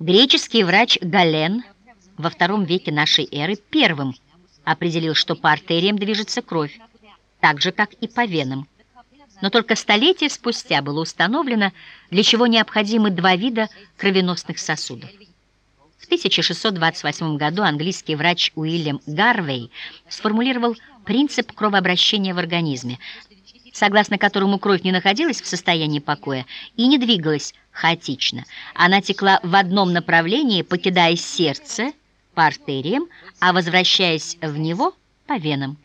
Греческий врач Гален во втором веке нашей эры первым определил, что по артериям движется кровь, так же, как и по венам. Но только столетия спустя было установлено, для чего необходимы два вида кровеносных сосудов. В 1628 году английский врач Уильям Гарвей сформулировал принцип кровообращения в организме, согласно которому кровь не находилась в состоянии покоя и не двигалась хаотично. Она текла в одном направлении, покидая сердце по артериям, а возвращаясь в него по венам.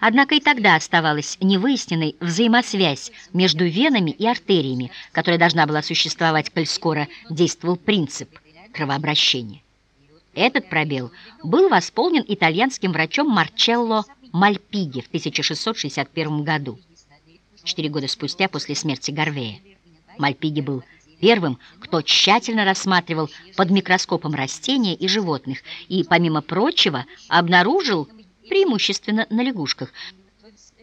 Однако и тогда оставалась невыясненной взаимосвязь между венами и артериями, которая должна была существовать, коль скоро действовал принцип кровообращения. Этот пробел был восполнен итальянским врачом Марчелло Мальпиги в 1661 году, четыре года спустя после смерти Гарвея. Мальпиги был первым, кто тщательно рассматривал под микроскопом растения и животных и, помимо прочего, обнаружил, преимущественно на лягушках,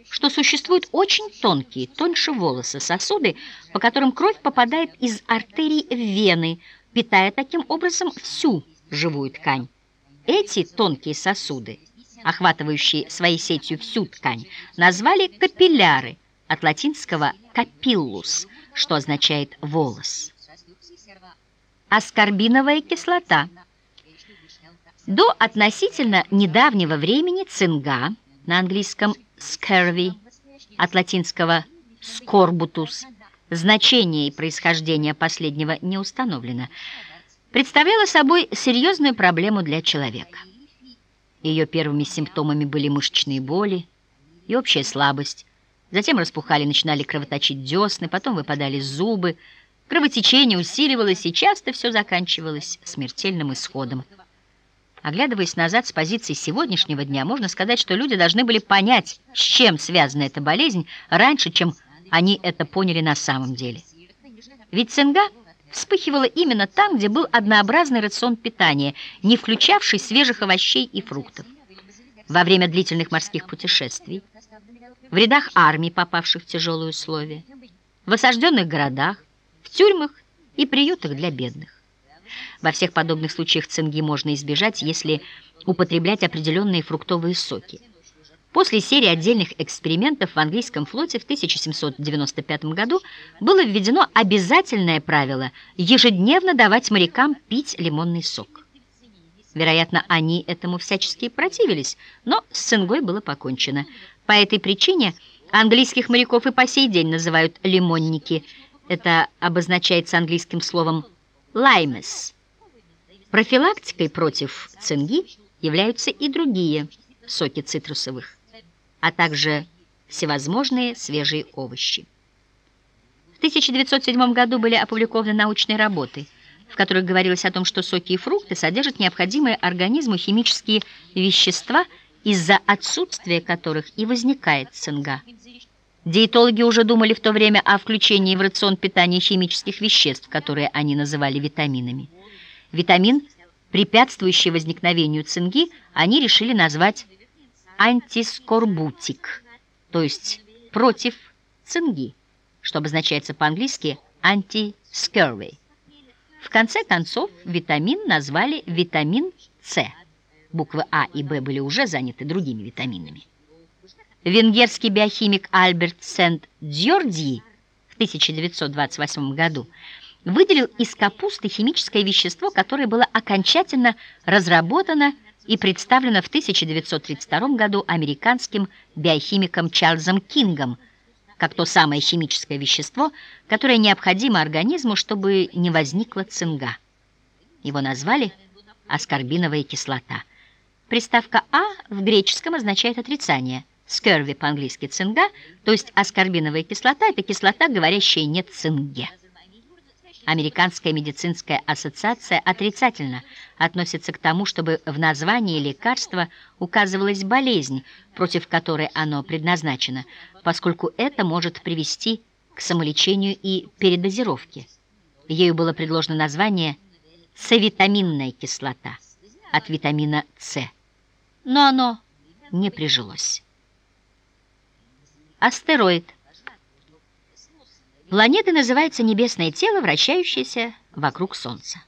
что существуют очень тонкие, тоньше волоса, сосуды, по которым кровь попадает из артерий в вены, питая таким образом всю живую ткань. Эти тонкие сосуды, охватывающие своей сетью всю ткань, назвали капилляры, от латинского «capillus», что означает «волос». Аскорбиновая кислота. До относительно недавнего времени цинга, на английском «scurvy», от латинского «scorbutus», значение и происхождение последнего не установлено, представляла собой серьезную проблему для человека. Ее первыми симптомами были мышечные боли и общая слабость. Затем распухали, начинали кровоточить десны, потом выпадали зубы. Кровотечение усиливалось, и часто все заканчивалось смертельным исходом. Оглядываясь назад с позиции сегодняшнего дня, можно сказать, что люди должны были понять, с чем связана эта болезнь, раньше, чем они это поняли на самом деле. Ведь цинга вспыхивала именно там, где был однообразный рацион питания, не включавший свежих овощей и фруктов. Во время длительных морских путешествий, в рядах армий, попавших в тяжелые условия, в осажденных городах, в тюрьмах и приютах для бедных. Во всех подобных случаях цинги можно избежать, если употреблять определенные фруктовые соки. После серии отдельных экспериментов в английском флоте в 1795 году было введено обязательное правило ежедневно давать морякам пить лимонный сок. Вероятно, они этому всячески противились, но с цингой было покончено. По этой причине английских моряков и по сей день называют лимонники. Это обозначается английским словом «лаймес». Профилактикой против цинги являются и другие соки цитрусовых а также всевозможные свежие овощи. В 1907 году были опубликованы научные работы, в которых говорилось о том, что соки и фрукты содержат необходимые организму химические вещества, из-за отсутствия которых и возникает цинга. Диетологи уже думали в то время о включении в рацион питания химических веществ, которые они называли витаминами. Витамин, препятствующий возникновению цинги, они решили назвать антискорбутик, то есть против цинги, что обозначается по-английски anti-scurvy. В конце концов, витамин назвали витамин С. Буквы А и Б были уже заняты другими витаминами. Венгерский биохимик Альберт Сент-Дьордьи в 1928 году выделил из капусты химическое вещество, которое было окончательно разработано и представлена в 1932 году американским биохимиком Чарльзом Кингом как то самое химическое вещество, которое необходимо организму, чтобы не возникла цинга. Его назвали аскорбиновая кислота. Приставка «а» в греческом означает отрицание. Скерви по-английски цинга, то есть аскорбиновая кислота – это кислота, говорящая «нет цинге». Американская медицинская ассоциация отрицательно относится к тому, чтобы в названии лекарства указывалась болезнь, против которой оно предназначено, поскольку это может привести к самолечению и передозировке. Ею было предложено название «цвитаминная кислота» от витамина С, но оно не прижилось. Астероид Планетой называется небесное тело, вращающееся вокруг Солнца.